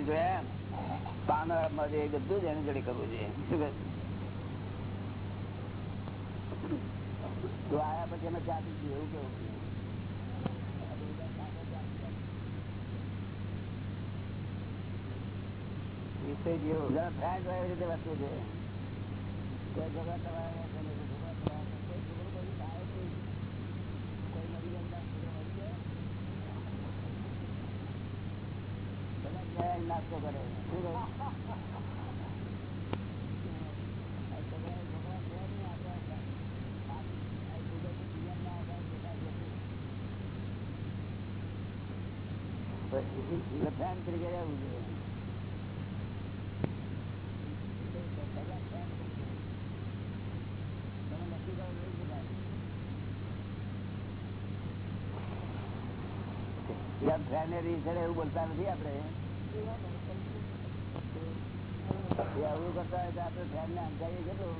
આપણે એમ જોયા પાન બધું જ એની જોડે કરવું જોઈએ તો આયા પછી અમે ચાપી છીએ એવું કેવું વિષય જેવો ફ્રેન્ડ હોય એવી રીતે વસ્તુ છે કોઈ ઝઘડા તમારે એવું બોલતા નથી આપડે આપડે ફ્રેન્ડ ને સમજાવીએ કેટલું